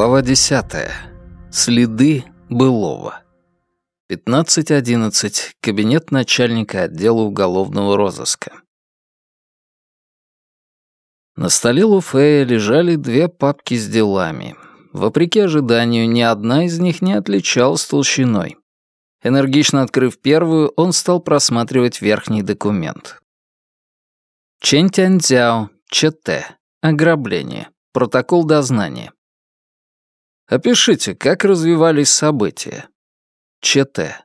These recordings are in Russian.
Глава 10. Следы былого. 15.11. Кабинет начальника отдела уголовного розыска. На столе Луфея лежали две папки с делами. Вопреки ожиданию, ни одна из них не отличалась толщиной. Энергично открыв первую, он стал просматривать верхний документ. Чэнь Тяньцзяо, ЧТ. Ограбление. Протокол дознания. Опишите, как развивались события. ЧТ.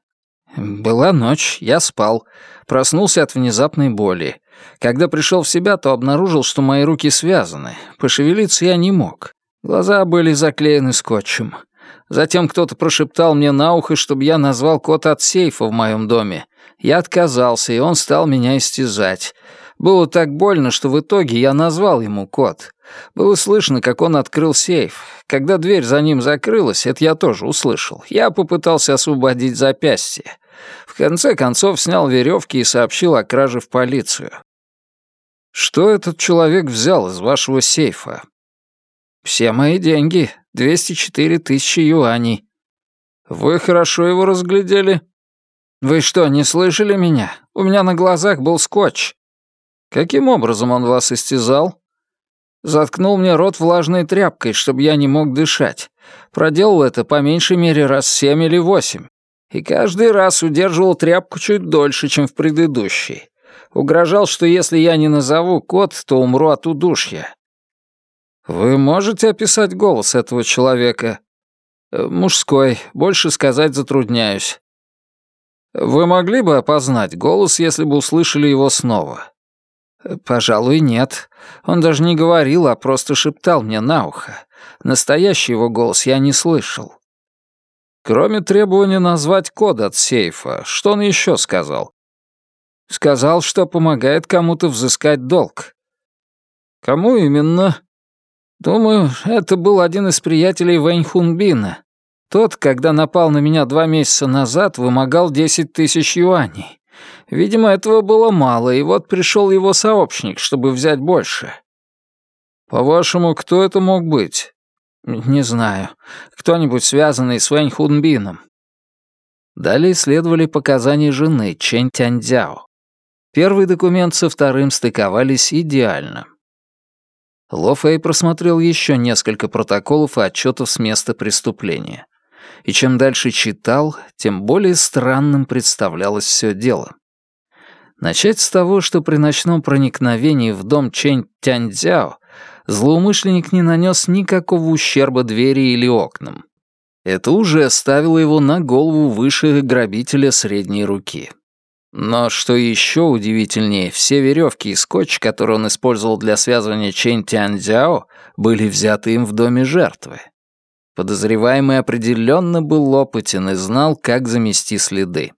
Была ночь, я спал. Проснулся от внезапной боли. Когда пришел в себя, то обнаружил, что мои руки связаны. Пошевелиться я не мог. Глаза были заклеены скотчем. Затем кто-то прошептал мне на ухо, чтобы я назвал код от сейфа в моем доме. Я отказался, и он стал меня истязать. Было так больно, что в итоге я назвал ему код. Было слышно, как он открыл сейф. Когда дверь за ним закрылась, это я тоже услышал. Я попытался освободить запястье. В конце концов снял веревки и сообщил о краже в полицию. «Что этот человек взял из вашего сейфа?» «Все мои деньги. 204 тысячи юаней». «Вы хорошо его разглядели?» «Вы что, не слышали меня? У меня на глазах был скотч». «Каким образом он вас истязал?» Заткнул мне рот влажной тряпкой, чтобы я не мог дышать. Проделал это по меньшей мере раз семь или восемь. И каждый раз удерживал тряпку чуть дольше, чем в предыдущий. Угрожал, что если я не назову код, то умру от удушья. Вы можете описать голос этого человека? Э, мужской, больше сказать затрудняюсь. Вы могли бы опознать голос, если бы услышали его снова? «Пожалуй, нет. Он даже не говорил, а просто шептал мне на ухо. Настоящий его голос я не слышал». Кроме требования назвать код от сейфа, что он еще сказал? Сказал, что помогает кому-то взыскать долг. Кому именно? Думаю, это был один из приятелей Вэнь Хунбина. Тот, когда напал на меня два месяца назад, вымогал десять тысяч юаней. Видимо, этого было мало, и вот пришел его сообщник, чтобы взять больше. По-вашему, кто это мог быть? Не знаю. Кто-нибудь связанный с Вэнь Хунбином. Далее следовали показания жены Чэнь Тяньцзяо. Первый документ со вторым стыковались идеально. Ло Фэй просмотрел еще несколько протоколов и отчетов с места преступления. И чем дальше читал, тем более странным представлялось все дело. Начать с того, что при ночном проникновении в дом Чэнь Тяньцзяо злоумышленник не нанес никакого ущерба двери или окнам. Это уже ставило его на голову выше грабителя средней руки. Но что еще удивительнее, все веревки и скотч, которые он использовал для связывания Чэнь Тяньцзяо, были взяты им в доме жертвы. Подозреваемый определенно был опытен и знал, как замести следы.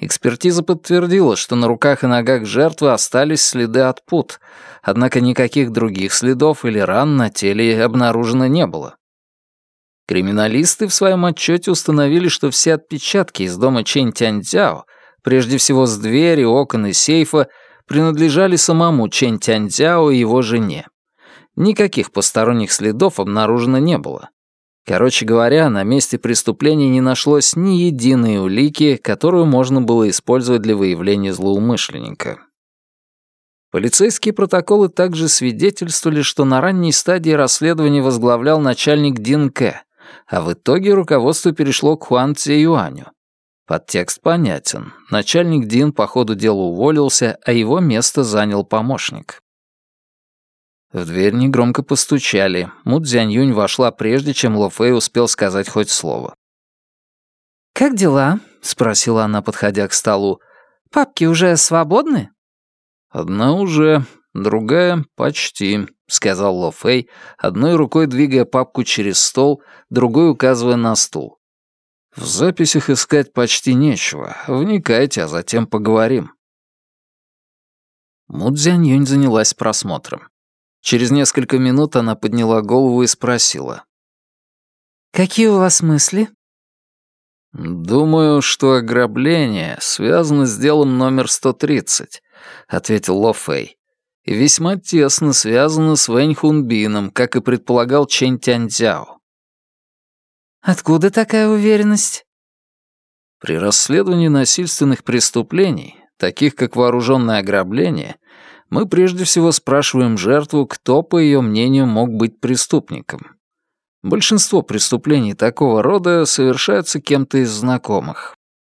Экспертиза подтвердила, что на руках и ногах жертвы остались следы от пут, однако никаких других следов или ран на теле обнаружено не было. Криминалисты в своем отчете установили, что все отпечатки из дома Чэнь Тяньцзяо, прежде всего с двери, окон и сейфа, принадлежали самому Чэнь Тяньцзяо и его жене. Никаких посторонних следов обнаружено не было. Короче говоря, на месте преступления не нашлось ни единой улики, которую можно было использовать для выявления злоумышленника. Полицейские протоколы также свидетельствовали, что на ранней стадии расследования возглавлял начальник Дин Кэ, а в итоге руководство перешло к Хуан Цзэ Юаню. Подтекст понятен. Начальник Дин по ходу дела уволился, а его место занял помощник. В дверь негромко постучали. Му Цзяньюнь вошла прежде, чем Ло Фэй успел сказать хоть слово. «Как дела?» — спросила она, подходя к столу. «Папки уже свободны?» «Одна уже, другая — почти», — сказал Ло Фэй, одной рукой двигая папку через стол, другой указывая на стул. «В записях искать почти нечего. Вникайте, а затем поговорим». Му Цзяньюнь занялась просмотром. Через несколько минут она подняла голову и спросила. «Какие у вас мысли?» «Думаю, что ограбление связано с делом номер 130», — ответил Ло Фэй. «И весьма тесно связано с Вэнь Хунбином, как и предполагал Чэнь Тяньцзяо. Откуда такая уверенность? При расследовании насильственных преступлений, таких как вооруженное ограбление, мы прежде всего спрашиваем жертву, кто, по ее мнению, мог быть преступником. Большинство преступлений такого рода совершаются кем-то из знакомых.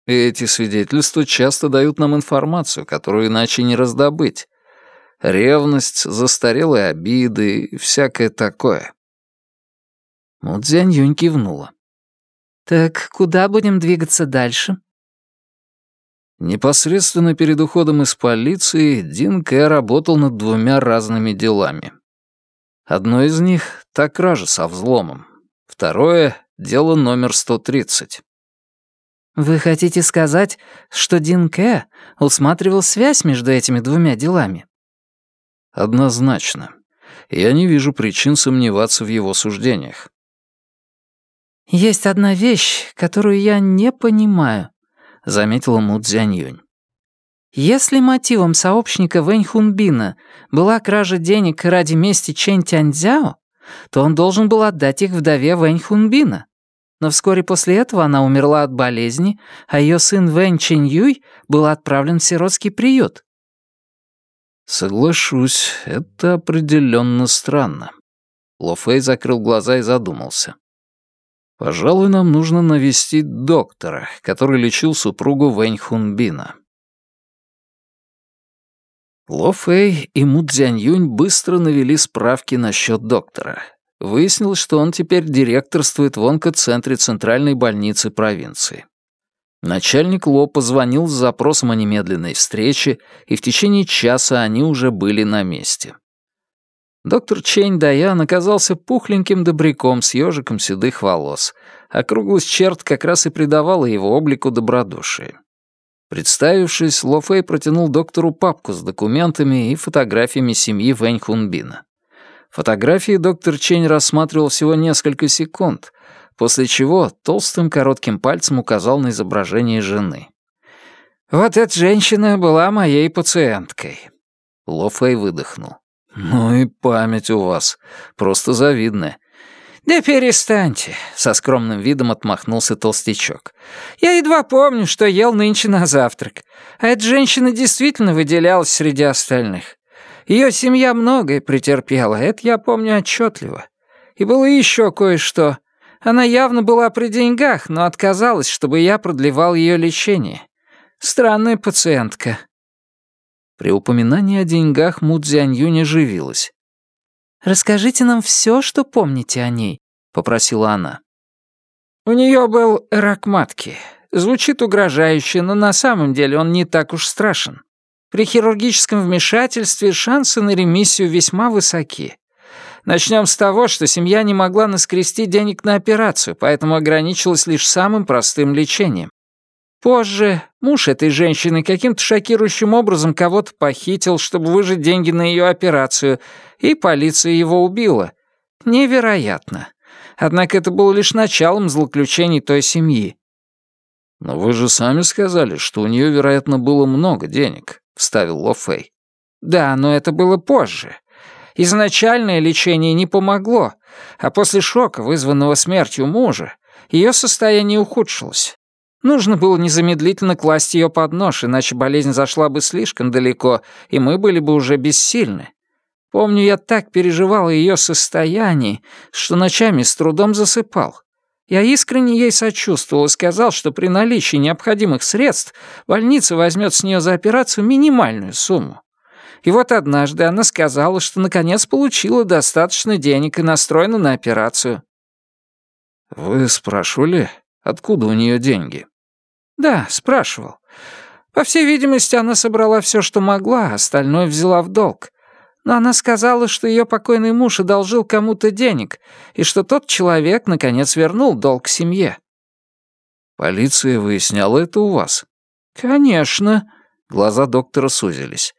И эти свидетельства часто дают нам информацию, которую иначе не раздобыть. Ревность, застарелые обиды и всякое такое. Мудзянь Юнь кивнула. «Так куда будем двигаться дальше?» Непосредственно перед уходом из полиции Дин Кэ работал над двумя разными делами. Одно из них — та кража со взломом. Второе — дело номер 130. «Вы хотите сказать, что Дин Кэ усматривал связь между этими двумя делами?» «Однозначно. Я не вижу причин сомневаться в его суждениях». «Есть одна вещь, которую я не понимаю», — заметила Му Цзяньюнь. «Если мотивом сообщника Вэнь Хунбина была кража денег ради мести Чэнь Тяньцзяо, то он должен был отдать их вдове Вэнь Хунбина. Но вскоре после этого она умерла от болезни, а ее сын Вэнь Чэнь Юй был отправлен в сиротский приют». «Соглашусь, это определенно странно». Ло Фэй закрыл глаза и задумался. Пожалуй, нам нужно навестить доктора, который лечил супругу Вэнь Хунбина. Ло Фэй и Му Цзянь быстро навели справки насчет доктора. Выяснилось, что он теперь директорствует в онкоцентре Центральной больницы провинции. Начальник Ло позвонил с запросом о немедленной встрече, и в течение часа они уже были на месте. Доктор Чейн Даян оказался пухленьким добряком с ежиком седых волос. Округлость черт как раз и придавала его облику добродушие. Представившись, Ло Фэй протянул доктору папку с документами и фотографиями семьи Вэнь Хунбина. Фотографии доктор Чень рассматривал всего несколько секунд, после чего толстым коротким пальцем указал на изображение жены. «Вот эта женщина была моей пациенткой». Ло Фэй выдохнул. «Ну и память у вас. Просто завидная». «Да перестаньте», — со скромным видом отмахнулся толстячок. «Я едва помню, что ел нынче на завтрак. А эта женщина действительно выделялась среди остальных. Ее семья многое претерпела, это я помню отчетливо. И было еще кое-что. Она явно была при деньгах, но отказалась, чтобы я продлевал ее лечение. Странная пациентка. При упоминании о деньгах Му Цзянью оживилась. «Расскажите нам все, что помните о ней», — попросила она. «У нее был рак матки. Звучит угрожающе, но на самом деле он не так уж страшен. При хирургическом вмешательстве шансы на ремиссию весьма высоки. Начнем с того, что семья не могла наскрести денег на операцию, поэтому ограничилась лишь самым простым лечением. Позже муж этой женщины каким-то шокирующим образом кого-то похитил, чтобы выжить деньги на ее операцию, и полиция его убила. Невероятно. Однако это было лишь началом злоключений той семьи. «Но вы же сами сказали, что у нее, вероятно, было много денег», — вставил Ло Фэй. «Да, но это было позже. Изначальное лечение не помогло, а после шока, вызванного смертью мужа, ее состояние ухудшилось. Нужно было незамедлительно класть ее под нож, иначе болезнь зашла бы слишком далеко, и мы были бы уже бессильны. Помню, я так переживал ее состояние, что ночами с трудом засыпал. Я искренне ей сочувствовал и сказал, что при наличии необходимых средств больница возьмет с нее за операцию минимальную сумму. И вот однажды она сказала, что наконец получила достаточно денег и настроена на операцию. «Вы спрашивали, Откуда у нее деньги?» «Да, спрашивал. По всей видимости, она собрала все, что могла, остальное взяла в долг. Но она сказала, что ее покойный муж одолжил кому-то денег, и что тот человек, наконец, вернул долг семье». «Полиция выясняла это у вас?» «Конечно». Глаза доктора сузились.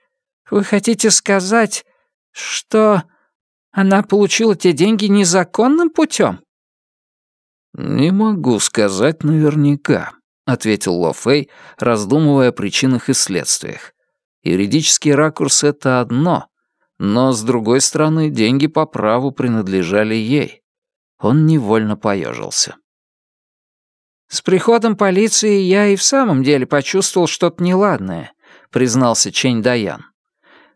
«Вы хотите сказать, что она получила те деньги незаконным путем?» «Не могу сказать наверняка», — ответил Ло Фэй, раздумывая о причинах и следствиях. «Юридический ракурс — это одно, но, с другой стороны, деньги по праву принадлежали ей». Он невольно поежился. «С приходом полиции я и в самом деле почувствовал что-то неладное», — признался Чень Даян.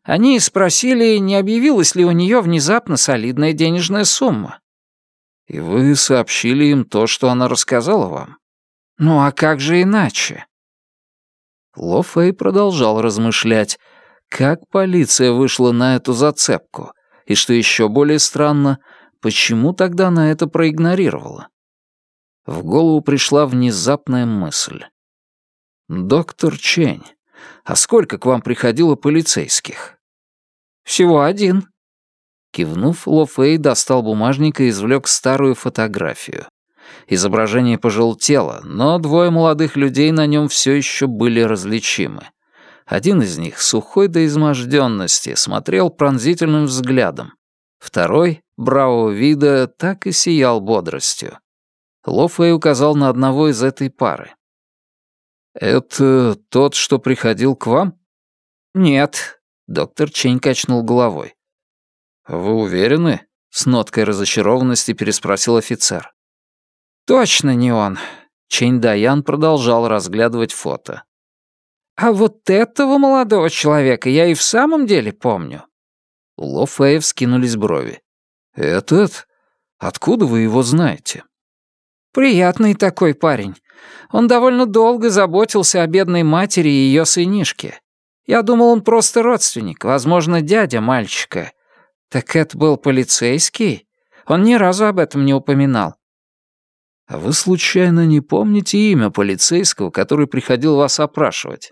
«Они спросили, не объявилась ли у нее внезапно солидная денежная сумма». «И вы сообщили им то, что она рассказала вам?» «Ну а как же иначе?» Ло Фэй продолжал размышлять, как полиция вышла на эту зацепку, и, что еще более странно, почему тогда она это проигнорировала. В голову пришла внезапная мысль. «Доктор Чень, а сколько к вам приходило полицейских?» «Всего один». Кивнув, Ло Фэй достал бумажник и извлек старую фотографию. Изображение пожелтело, но двое молодых людей на нем все еще были различимы. Один из них, сухой до изможденности, смотрел пронзительным взглядом. Второй, бравого вида, так и сиял бодростью. Ло Фэй указал на одного из этой пары. «Это тот, что приходил к вам?» «Нет», — доктор Чень качнул головой. «Вы уверены?» — с ноткой разочарованности переспросил офицер. «Точно не он». Чень Даян продолжал разглядывать фото. «А вот этого молодого человека я и в самом деле помню». У Ло Фэя вскинулись брови. «Этот? Откуда вы его знаете?» Приятный такой парень. Он довольно долго заботился о бедной матери и ее сынишке. Я думал, он просто родственник, возможно, дядя мальчика. Так это был полицейский? Он ни разу об этом не упоминал. А вы случайно не помните имя полицейского, который приходил вас опрашивать?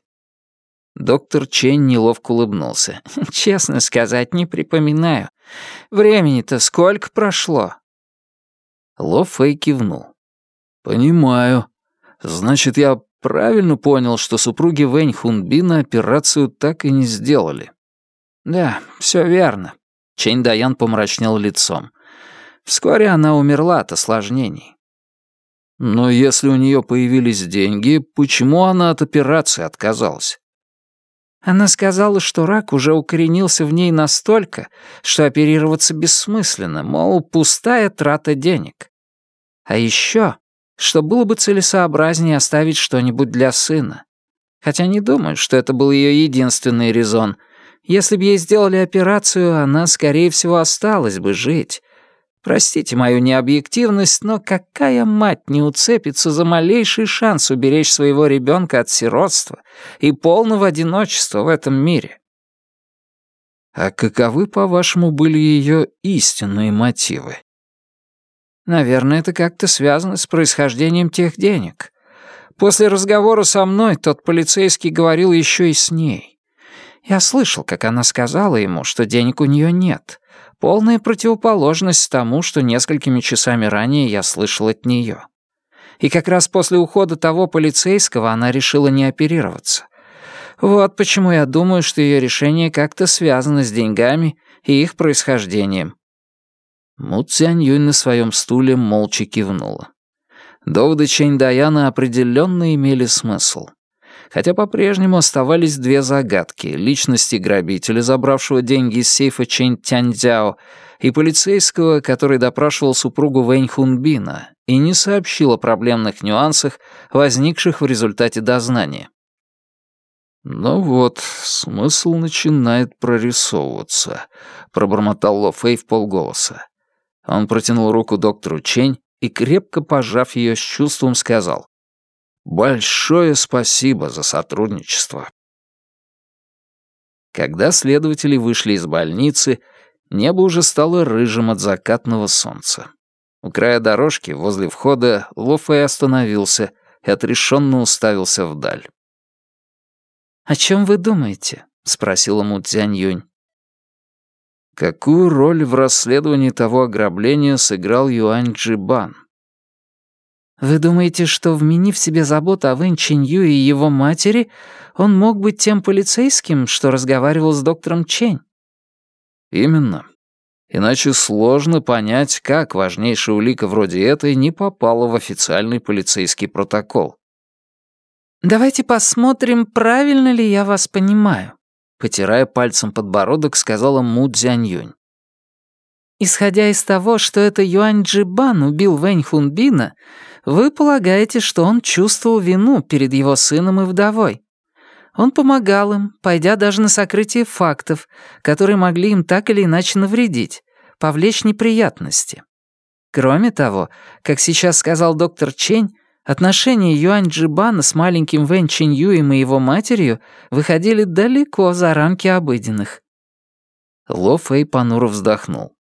Доктор Чен неловко улыбнулся. «Честно сказать, не припоминаю. Времени-то сколько прошло?» Ло Фэй кивнул. «Понимаю. Значит, я правильно понял, что супруги Вэнь Хунбина операцию так и не сделали?» «Да, все верно». Чэнь Даян помрачнел лицом. «Вскоре она умерла от осложнений». «Но если у нее появились деньги, почему она от операции отказалась?» Она сказала, что рак уже укоренился в ней настолько, что оперироваться бессмысленно, мол, пустая трата денег. А еще что было бы целесообразнее оставить что-нибудь для сына. Хотя не думаю, что это был ее единственный резон. Если бы ей сделали операцию, она, скорее всего, осталась бы жить. Простите мою необъективность, но какая мать не уцепится за малейший шанс уберечь своего ребенка от сиротства и полного одиночества в этом мире? А каковы, по-вашему, были ее истинные мотивы? Наверное, это как-то связано с происхождением тех денег. После разговора со мной тот полицейский говорил еще и с ней. Я слышал, как она сказала ему, что денег у нее нет. Полная противоположность тому, что несколькими часами ранее я слышал от нее. И как раз после ухода того полицейского она решила не оперироваться. Вот почему я думаю, что ее решение как-то связано с деньгами и их происхождением. Му Цянь Юнь на своем стуле молча кивнула. Доводы Чэнь Даяна определенно имели смысл. Хотя по-прежнему оставались две загадки — личности грабителя, забравшего деньги из сейфа Чэнь Тяньцзяо, и полицейского, который допрашивал супругу Вэнь Хунбина и не сообщил о проблемных нюансах, возникших в результате дознания. «Ну вот, смысл начинает прорисовываться», — пробормотал Ло Фэй в полголоса. Он протянул руку доктору Чень и, крепко пожав ее с чувством, сказал «Большое спасибо за сотрудничество». Когда следователи вышли из больницы, небо уже стало рыжим от закатного солнца. У края дорожки, возле входа, Ло Фэй остановился и отрешенно уставился вдаль. «О чем вы думаете?» — спросила Му Цзянь Юнь. Какую роль в расследовании того ограбления сыграл Юань Джибан? Вы думаете, что, вменив себе заботу о Вэнь Чинью и его матери, он мог быть тем полицейским, что разговаривал с доктором Чень? Именно. Иначе сложно понять, как важнейшая улика вроде этой не попала в официальный полицейский протокол. Давайте посмотрим, правильно ли я вас понимаю. Потирая пальцем подбородок, сказала Му Цзяньюнь. Исходя из того, что это Юань Джибан убил Вэнь Хунбина, Вы полагаете, что он чувствовал вину перед его сыном и вдовой. Он помогал им, пойдя даже на сокрытие фактов, которые могли им так или иначе навредить, повлечь неприятности. Кроме того, как сейчас сказал доктор Чень, отношения Юань Джибана с маленьким Вэн Чиньюем и его матерью выходили далеко за рамки обыденных. Ло Фэй понуро вздохнул.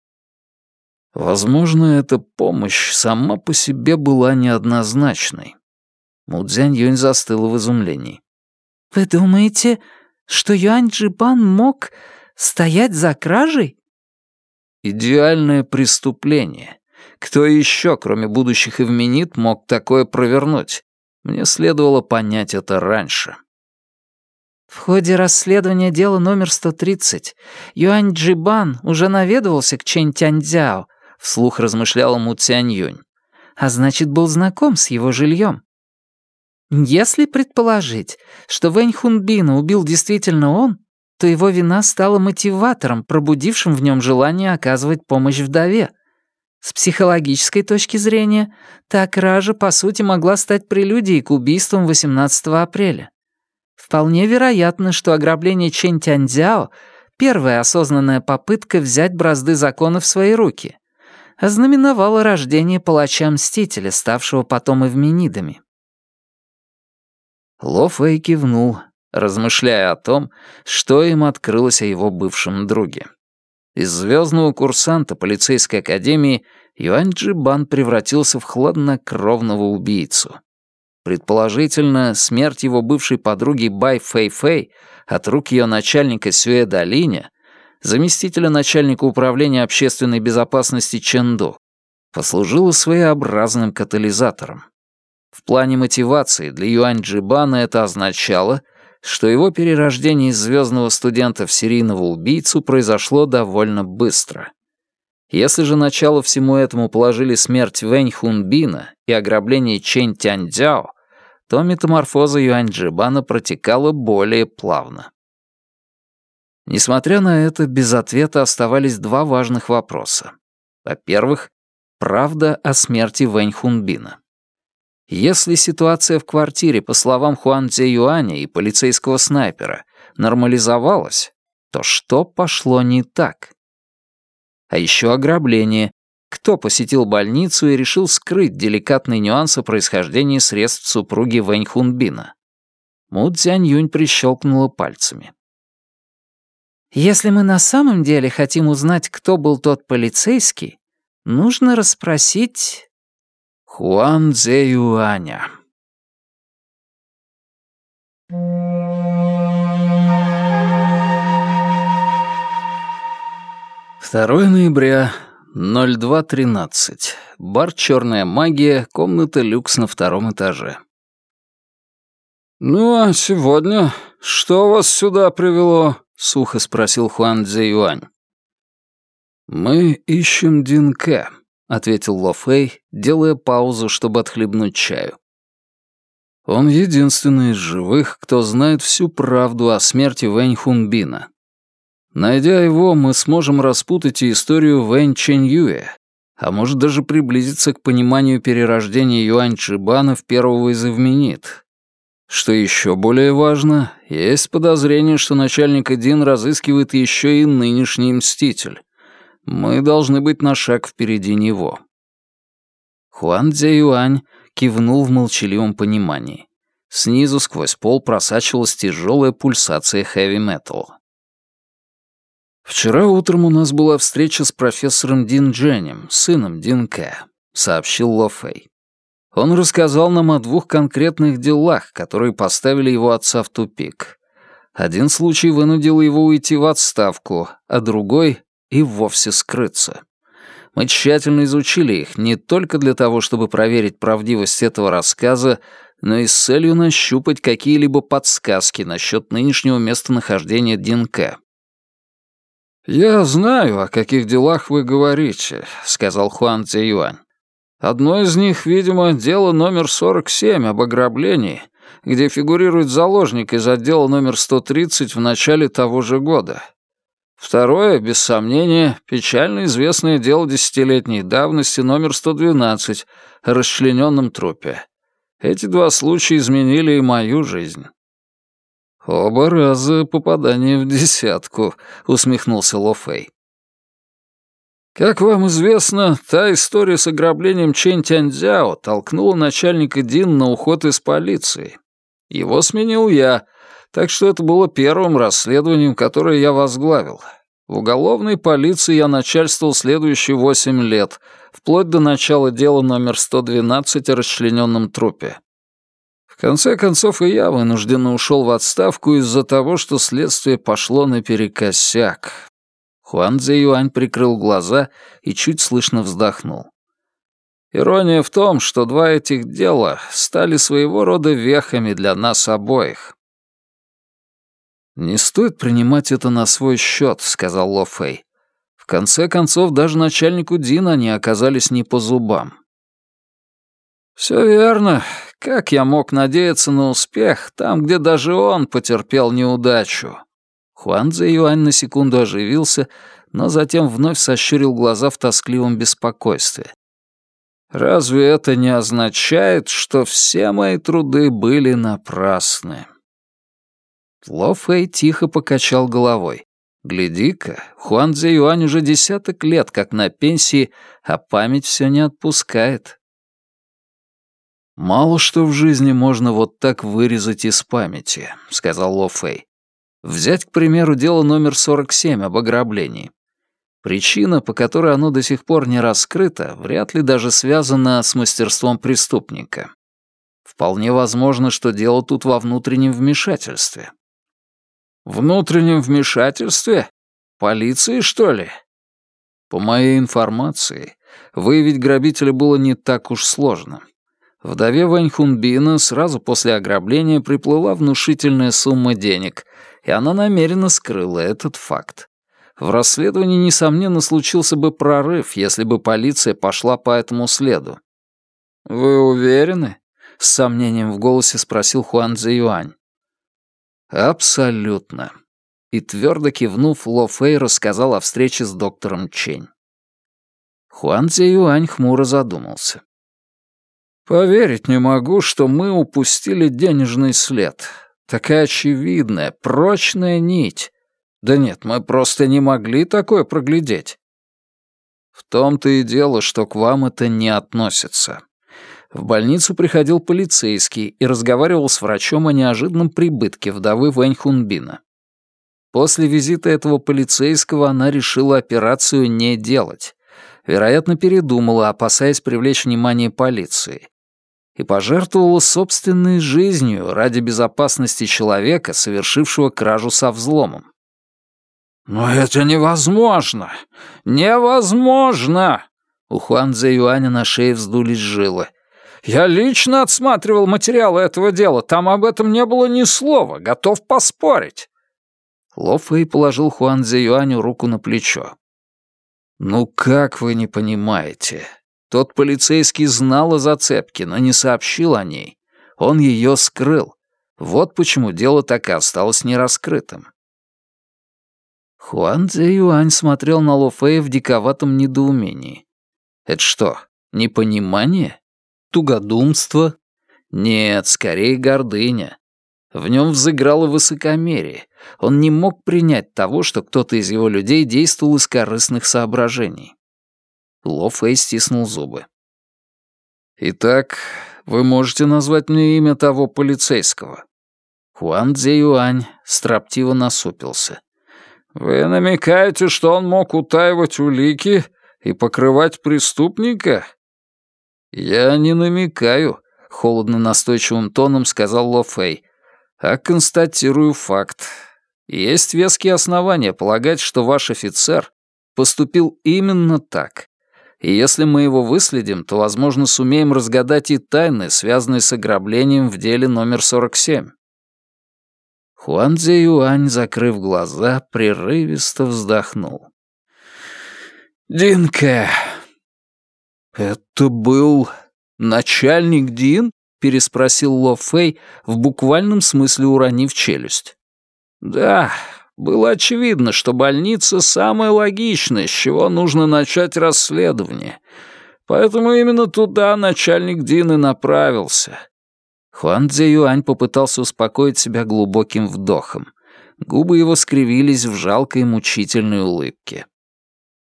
Возможно, эта помощь сама по себе была неоднозначной. Мудзянь Юнь застыла в изумлении. «Вы думаете, что Юань Джибан мог стоять за кражей?» «Идеальное преступление. Кто еще, кроме будущих именит, мог такое провернуть? Мне следовало понять это раньше». В ходе расследования дела номер 130 Юань Джибан уже наведывался к Чэнь Тяньцзяо, вслух размышляла Му Цянь Юнь, а значит, был знаком с его жильем. Если предположить, что Вэнь Хунбина убил действительно он, то его вина стала мотиватором, пробудившим в нем желание оказывать помощь вдове. С психологической точки зрения, та кража, по сути, могла стать прелюдией к убийствам 18 апреля. Вполне вероятно, что ограбление Чэнь Тяньцзяо — первая осознанная попытка взять бразды закона в свои руки, ознаменовало рождение палача-мстителя, ставшего потом эвменидами. Ло Фэй кивнул, размышляя о том, что им открылось о его бывшем друге. Из звездного курсанта полицейской академии Юань Джибан превратился в хладнокровного убийцу. Предположительно, смерть его бывшей подруги Бай Фэй Фэй от рук ее начальника Сюэ Долиня, заместителя начальника управления общественной безопасности Чэнду, послужила своеобразным катализатором. В плане мотивации для Юань Джибана это означало, что его перерождение из звездного студента в серийного убийцу произошло довольно быстро. Если же начало всему этому положили смерть Вэнь Хунбина и ограбление Чэнь Тяньцзяо, то метаморфоза Юань Джибана протекала более плавно. Несмотря на это, без ответа оставались два важных вопроса. Во-первых, правда о смерти Вэнь Хунбина. Если ситуация в квартире, по словам Хуан Цзэ Юаня и полицейского снайпера, нормализовалась, то что пошло не так? А еще ограбление. Кто посетил больницу и решил скрыть деликатные нюансы происхождения средств супруги Вэнь Хунбина? Му Цзянь Юнь прищелкнула пальцами. «Если мы на самом деле хотим узнать, кто был тот полицейский, нужно расспросить Хуан Цзэ Юаня. Второе ноября, 02.13. Бар «Черная магия», комната люкс на втором этаже. «Ну, а сегодня что вас сюда привело?» — сухо спросил Хуан Цзэ Юань. «Мы ищем Динке», ответил Ло Фэй, делая паузу, чтобы отхлебнуть чаю. Он единственный из живых, кто знает всю правду о смерти Вэнь Хунбина. Найдя его, мы сможем распутать и историю Вэнь Чэнь а может даже приблизиться к пониманию перерождения Юань Чжибана в первого из Эвменит. Что еще более важно, есть подозрение, что начальник Дин разыскивает еще и нынешний Мститель. Мы должны быть на шаг впереди него». Хуан Цзэ Юань кивнул в молчаливом понимании. Снизу сквозь пол просачивалась тяжелая пульсация хэви-металла. «Вчера утром у нас была встреча с профессором Дин Дженем, сыном Дин Кэ», — сообщил Ло Фэй. Он рассказал нам о двух конкретных делах, которые поставили его отца в тупик. Один случай вынудил его уйти в отставку, а другой и вовсе скрыться. Мы тщательно изучили их не только для того, чтобы проверить правдивость этого рассказа, но и с целью нащупать какие-либо подсказки насчет нынешнего местонахождения Динка. «Я знаю, о каких делах вы говорите», — сказал Хуан Цзэ «Одно из них, видимо, дело номер 47 об ограблении, где фигурирует заложник из отдела номер 130 в начале того же года. Второе, без сомнения, печально известное дело десятилетней давности номер 112 о расчлененном трупе. Эти два случая изменили и мою жизнь». «Оба раза попадание в десятку», — усмехнулся Ло Фэй. Как вам известно, та история с ограблением Чэнь Тяньцзяо толкнула начальника Дин на уход из полиции. Его сменил я, так что это было первым расследованием, которое я возглавил. В уголовной полиции я начальствовал следующие восемь лет, вплоть до начала дела номер 112 о расчлененном трупе. В конце концов, и я вынужденно ушел в отставку из-за того, что следствие пошло наперекосяк. Хуан Цзэ Юань прикрыл глаза и чуть слышно вздохнул. Ирония в том, что два этих дела стали своего рода вехами для нас обоих. «Не стоит принимать это на свой счет», — сказал Ло Фэй. «В конце концов, даже начальнику Дина они оказались не по зубам». «Все верно. Как я мог надеяться на успех там, где даже он потерпел неудачу?» Хуан Цзэ Юань на секунду оживился, но затем вновь сощурил глаза в тоскливом беспокойстве. «Разве это не означает, что все мои труды были напрасны?» Ло Фэй тихо покачал головой. «Гляди-ка, Хуан Цзэ Юань уже десяток лет как на пенсии, а память все не отпускает». «Мало что в жизни можно вот так вырезать из памяти», — сказал Ло Фэй. «Взять, к примеру, дело номер 47 об ограблении. Причина, по которой оно до сих пор не раскрыто, вряд ли даже связана с мастерством преступника. Вполне возможно, что дело тут во внутреннем вмешательстве. Внутреннем вмешательстве? Полиции, что ли? По моей информации, выявить грабителя было не так уж сложно. Вдове Вэнь Хунбина сразу после ограбления приплыла внушительная сумма денег, и она намеренно скрыла этот факт. В расследовании, несомненно, случился бы прорыв, если бы полиция пошла по этому следу. «Вы уверены?» — с сомнением в голосе спросил Хуан Юань. «Абсолютно». И твердо кивнув, Ло Фэй рассказал о встрече с доктором Чень. Хуан Юань хмуро задумался. «Поверить не могу, что мы упустили денежный след. Такая очевидная, прочная нить. Да нет, мы просто не могли такое проглядеть. В том-то и дело, что к вам это не относится. В больницу приходил полицейский и разговаривал с врачом о неожиданном прибытке вдовы Вэнь Хунбина. После визита этого полицейского она решила операцию не делать. Вероятно, передумала, опасаясь привлечь внимание полиции. И пожертвовала собственной жизнью ради безопасности человека, совершившего кражу со взломом. «Но это невозможно! Невозможно!» У Хуан Цзэ Юаня на шее вздулись жилы. «Я лично отсматривал материалы этого дела, там об этом не было ни слова, готов поспорить». Ло Фэй положил Хуан Цзэ Юаню руку на плечо. «Ну как вы не понимаете? Тот полицейский знал о зацепке, но не сообщил о ней. Он ее скрыл. Вот почему дело так и осталось нераскрытым. Хуан Цзэ Юань смотрел на Ло Фэя в диковатом недоумении. Это что, непонимание? Тугодумство? Нет, скорее гордыня. В нем взыграло высокомерие. Он не мог принять того, что кто-то из его людей действовал из корыстных соображений. Ло Фэй стиснул зубы. «Итак, вы можете назвать мне имя того полицейского?» Хуан Цзэ Юань строптиво насупился. «Вы намекаете, что он мог утаивать улики и покрывать преступника?» «Я не намекаю», — холодно-настойчивым тоном сказал Ло Фэй, «а констатирую факт. Есть веские основания полагать, что ваш офицер поступил именно так. И если мы его выследим, то, возможно, сумеем разгадать и тайны, связанные с ограблением в деле номер 47. Хуан Цзэ Юань, закрыв глаза, прерывисто вздохнул. «Динка!» «Это был начальник Дин?» — переспросил Ло Фэй, в буквальном смысле уронив челюсть. «Да, было очевидно, что больница — самое логичное, с чего нужно начать расследование. Поэтому именно туда начальник Дин и направился. Хуан Цзи Юань попытался успокоить себя глубоким вдохом. Губы его скривились в жалкой мучительной улыбке.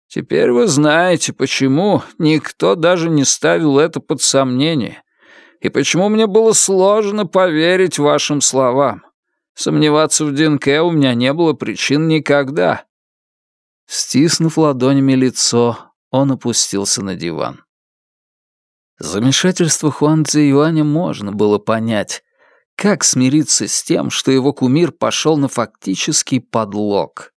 «Теперь вы знаете, почему никто даже не ставил это под сомнение, и почему мне было сложно поверить вашим словам. Сомневаться в Динке у меня не было причин никогда». Стиснув ладонями лицо, он опустился на диван. Замешательство Хуан Цзи Юаня можно было понять. Как смириться с тем, что его кумир пошел на фактический подлог?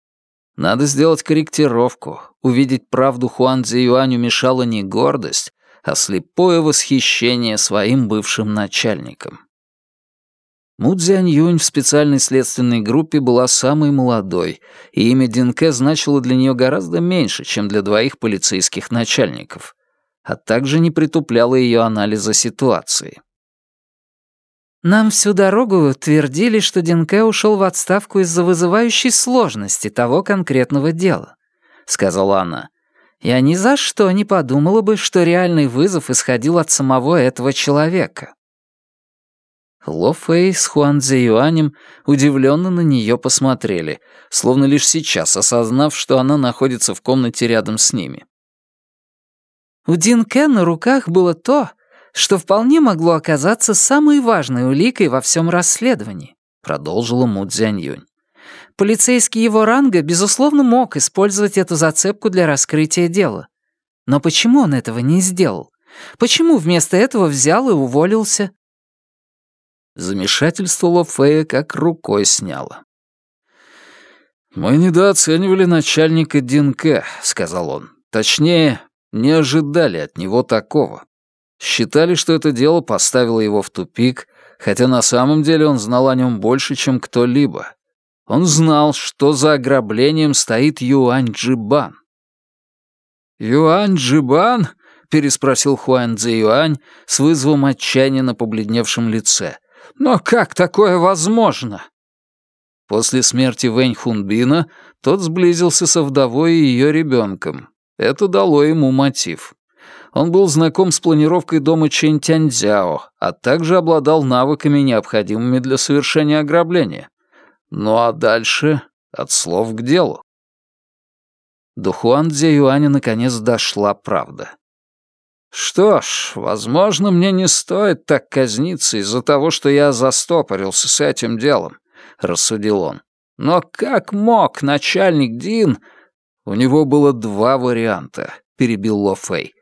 Надо сделать корректировку. Увидеть правду Хуан Цзи Юаню мешала не гордость, а слепое восхищение своим бывшим начальником. Му Юнь в специальной следственной группе была самой молодой, и имя Динке значило для нее гораздо меньше, чем для двоих полицейских начальников, а также не притупляло ее анализа ситуации. «Нам всю дорогу твердили, что Динке ушел в отставку из-за вызывающей сложности того конкретного дела», — сказала она. «Я ни за что не подумала бы, что реальный вызов исходил от самого этого человека». Ло Фэй с Хуан Цзи Юанем удивленно на нее посмотрели, словно лишь сейчас осознав, что она находится в комнате рядом с ними. У Дин Ке на руках было то, что вполне могло оказаться самой важной уликой во всем расследовании, продолжила Му Цзянь Юнь. Полицейский его ранга, безусловно, мог использовать эту зацепку для раскрытия дела. Но почему он этого не сделал? Почему вместо этого взял и уволился? Замешательство Ло Фея как рукой сняло. «Мы недооценивали начальника Динке», — сказал он. «Точнее, не ожидали от него такого. Считали, что это дело поставило его в тупик, хотя на самом деле он знал о нем больше, чем кто-либо. Он знал, что за ограблением стоит Юань Джибан. «Юань Джибан?» — переспросил Хуан Цзи Юань с вызовом отчаяния на побледневшем лице. Но как такое возможно?» После смерти Вэнь Хунбина тот сблизился со вдовой и ее ребенком. Это дало ему мотив. Он был знаком с планировкой дома Чэнь Тяньцзяо, а также обладал навыками, необходимыми для совершения ограбления. Ну а дальше от слов к делу. До Хуан Цзя Юаня наконец дошла правда. «Что ж, возможно, мне не стоит так казниться из-за того, что я застопорился с этим делом», — рассудил он. «Но как мог начальник Дин...» «У него было два варианта», — перебил Ло Фэй.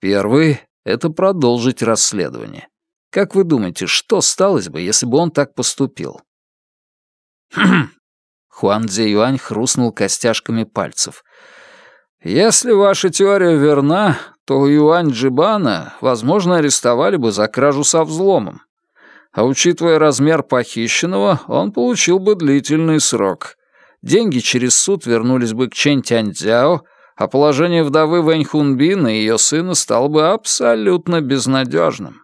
«Первый — это продолжить расследование. Как вы думаете, что сталось бы, если бы он так поступил?» Хуан Цзи Юань хрустнул костяшками пальцев. «Если ваша теория верна, то Юань Джибана, возможно, арестовали бы за кражу со взломом. А учитывая размер похищенного, он получил бы длительный срок. Деньги через суд вернулись бы к Чэнь Тяньцзяо, а положение вдовы Вэнь Хунбина и ее сына стало бы абсолютно безнадежным.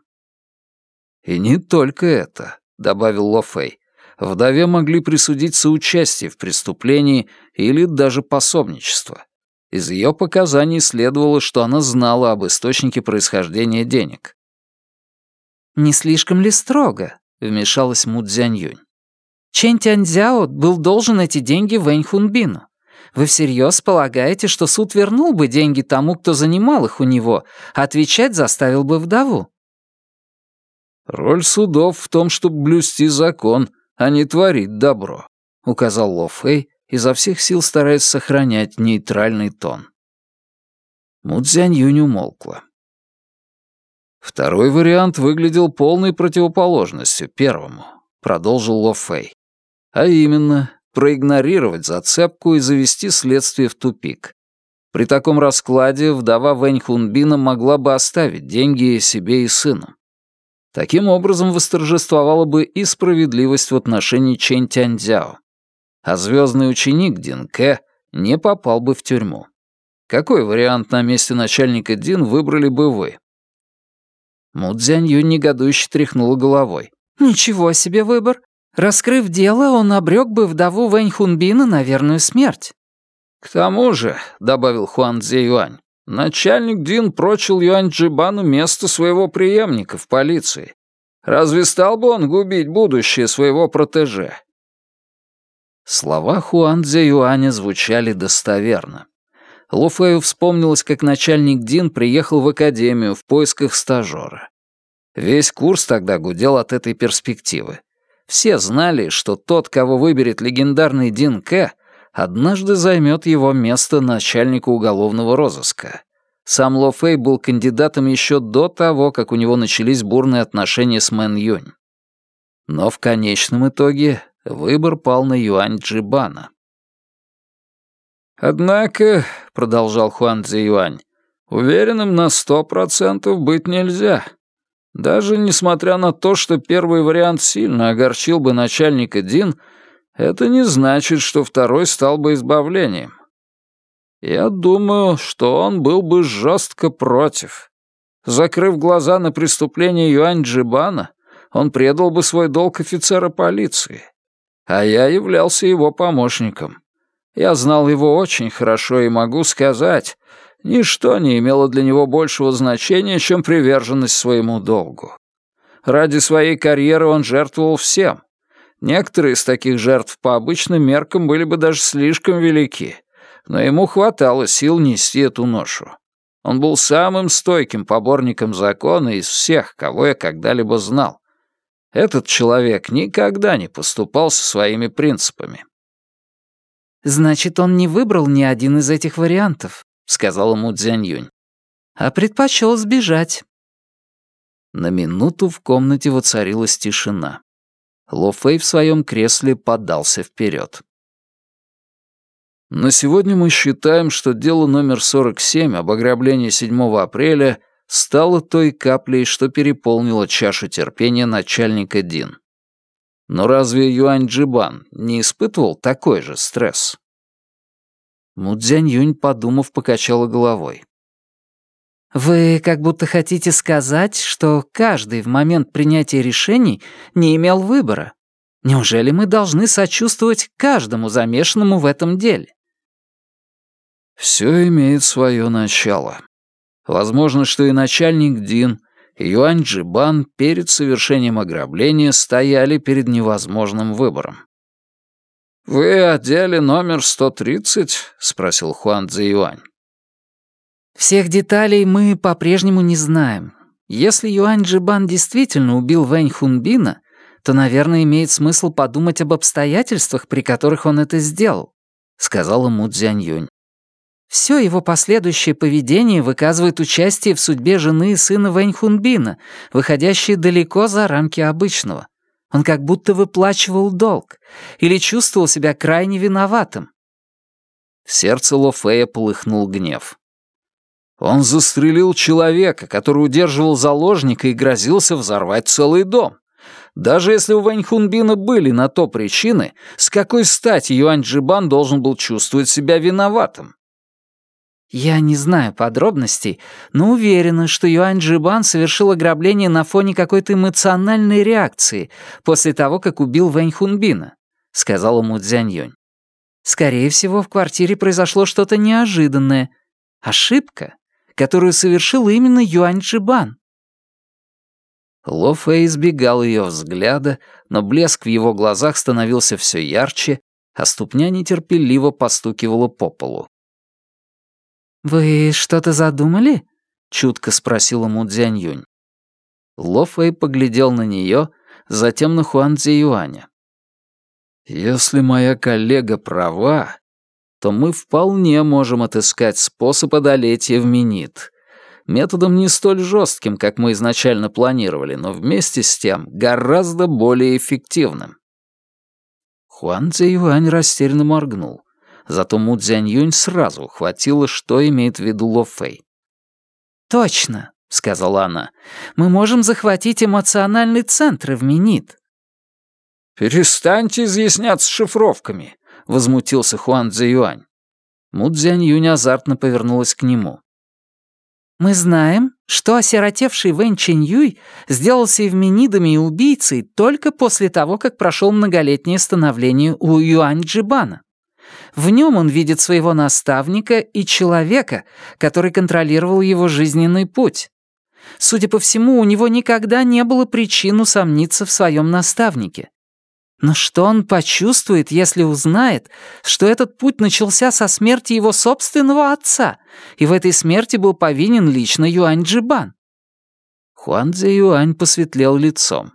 «И не только это», — добавил Ло Фэй. «Вдове могли присудить соучастие в преступлении или даже пособничество. Из ее показаний следовало, что она знала об источнике происхождения денег. «Не слишком ли строго?» — вмешалась Му Цзяньюнь. «Чэнь Тяньцзяо был должен эти деньги Вэнь Хунбину. Вы всерьез полагаете, что суд вернул бы деньги тому, кто занимал их у него, а отвечать заставил бы вдову?» «Роль судов в том, чтобы блюсти закон, а не творить добро», — указал Ло Фэй, изо всех сил стараясь сохранять нейтральный тон. Мудзянь Юнь умолкла. Второй вариант выглядел полной противоположностью первому, продолжил Ло Фэй. А именно, проигнорировать зацепку и завести следствие в тупик. При таком раскладе вдова Вэнь Хунбина могла бы оставить деньги себе и сыну. Таким образом восторжествовала бы и справедливость в отношении Чэнь Тяньцзяо а звездный ученик Дин Кэ не попал бы в тюрьму. Какой вариант на месте начальника Дин выбрали бы вы? Му Цзянь Юнь негодующе тряхнула головой. «Ничего себе выбор. Раскрыв дело, он обрек бы вдову Вэнь Хунбина на верную смерть». «К тому же», — добавил Хуан Цзэ Юань, Начальник Дин прочил Юань Джибану место своего преемника в полиции. Разве стал бы он губить будущее своего протеже? Слова Хуан Цзэ Юаня звучали достоверно. Лу Фэю вспомнилось, как начальник Дин приехал в академию в поисках стажера. Весь курс тогда гудел от этой перспективы. Все знали, что тот, кого выберет легендарный Дин Кэ, однажды займет его место начальника уголовного розыска. Сам Ло Фэй был кандидатом еще до того, как у него начались бурные отношения с Мэн Юнь. Но в конечном итоге выбор пал на Юань Джибана. «Однако», — продолжал Хуан Цзи Юань, — «уверенным на сто процентов быть нельзя. Даже несмотря на то, что первый вариант сильно огорчил бы начальника Дин, это не значит, что второй стал бы избавлением. Я думаю, что он был бы жестко против. Закрыв глаза на преступление Юань Джибана, он предал бы свой долг офицера полиции. А я являлся его помощником. Я знал его очень хорошо и могу сказать, Ничто не имело для него большего значения, чем приверженность своему долгу. Ради своей карьеры он жертвовал всем. Некоторые из таких жертв по обычным меркам были бы даже слишком велики, но ему хватало сил нести эту ношу. Он был самым стойким поборником закона из всех, кого я когда-либо знал. Этот человек никогда не поступал со своими принципами. «Значит, он не выбрал ни один из этих вариантов», — сказал ему Цзянь «А предпочел сбежать». На минуту в комнате воцарилась тишина. Ло Фэй в своем кресле подался вперед. На сегодня мы считаем, что дело номер 47 об ограблении 7 апреля стало той каплей, что переполнила чашу терпения начальника Дин. Но разве Юань Джибан не испытывал такой же стресс? Мудзянь Юнь, подумав, покачала головой. «Вы как будто хотите сказать, что каждый в момент принятия решений не имел выбора. Неужели мы должны сочувствовать каждому замешанному в этом деле?» «Все имеет свое начало. Возможно, что и начальник Дин, и Юань Джибан перед совершением ограбления стояли перед невозможным выбором. «Вы о деле номер 130?» — спросил Хуан Цзи Юань. «Всех деталей мы по-прежнему не знаем. Если Юань Джибан действительно убил Вэнь Хунбина, то, наверное, имеет смысл подумать об обстоятельствах, при которых он это сделал», — сказала Му Цзянь Юнь. Все его последующее поведение выказывает участие в судьбе жены и сына Вэнь Хунбина, выходящее далеко за рамки обычного. Он как будто выплачивал долг или чувствовал себя крайне виноватым. В сердце Ло Фея полыхнул гнев. Он застрелил человека, который удерживал заложника и грозился взорвать целый дом. Даже если у Вэнь Хунбина были на то причины, с какой стати Юань Джибан должен был чувствовать себя виноватым? Я не знаю подробностей, но уверена, что Юань Джибан совершил ограбление на фоне какой-то эмоциональной реакции после того, как убил Вэнь Хунбина, сказала Му Цзяньёнь. Скорее всего, в квартире произошло что-то неожиданное. Ошибка, которую совершил именно Юань Джибан. Ло Фэй избегал ее взгляда, но блеск в его глазах становился все ярче, а ступня нетерпеливо постукивала по полу. «Вы что-то задумали?» — чутко спросила Му Цзянь Ло Фэй поглядел на нее, затем на Хуан Цзи Юаня. «Если моя коллега права, то мы вполне можем отыскать способ одолеть Евменит. Методом не столь жестким, как мы изначально планировали, но вместе с тем гораздо более эффективным». Хуан Цзи Юань растерянно моргнул. Зато Му Цзянь сразу ухватила, что имеет в виду Ло Фэй. «Точно», — сказала она. «Мы можем захватить эмоциональный центр в Минит». «Перестаньте изъясняться шифровками», — возмутился Хуан Цзэюань. Му Цзянь азартно повернулась к нему. «Мы знаем, что осиротевший Вэнь Чинь Юй сделался эвменидами и убийцей только после того, как прошел многолетнее становление у Юань Джибана. В нем он видит своего наставника и человека, который контролировал его жизненный путь. Судя по всему, у него никогда не было причин усомниться в своем наставнике. Но что он почувствует, если узнает, что этот путь начался со смерти его собственного отца, и в этой смерти был повинен лично Юань Джибан? Хуан Цзи Юань посветлел лицом.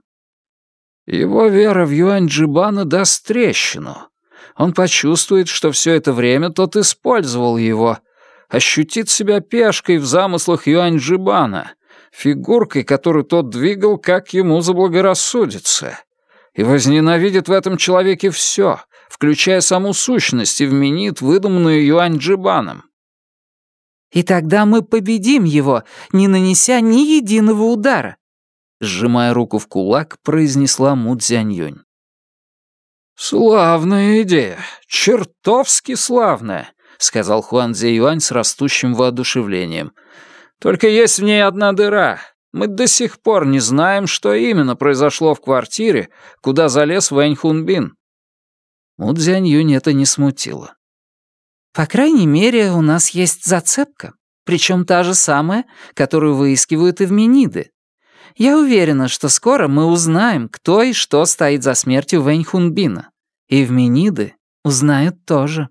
Его вера в Юань Джибана даст трещину. Он почувствует, что все это время тот использовал его, ощутит себя пешкой в замыслах Юань Джибана, фигуркой, которую тот двигал, как ему заблагорассудится и возненавидит в этом человеке все, включая саму сущность, и вменит выдуманную Юань Джибаном. «И тогда мы победим его, не нанеся ни единого удара», сжимая руку в кулак, произнесла Му Цзяньюнь. «Славная идея, чертовски славная», — сказал Хуан Цзи Юань с растущим воодушевлением. «Только есть в ней одна дыра. Мы до сих пор не знаем, что именно произошло в квартире, куда залез Вэнь Хунбин». Мудзянь Юнь это не смутило. «По крайней мере, у нас есть зацепка, причем та же самая, которую выискивают и в Мениды. Я уверена, что скоро мы узнаем, кто и что стоит за смертью Вэнь Хунбина. И в Мениды узнают тоже».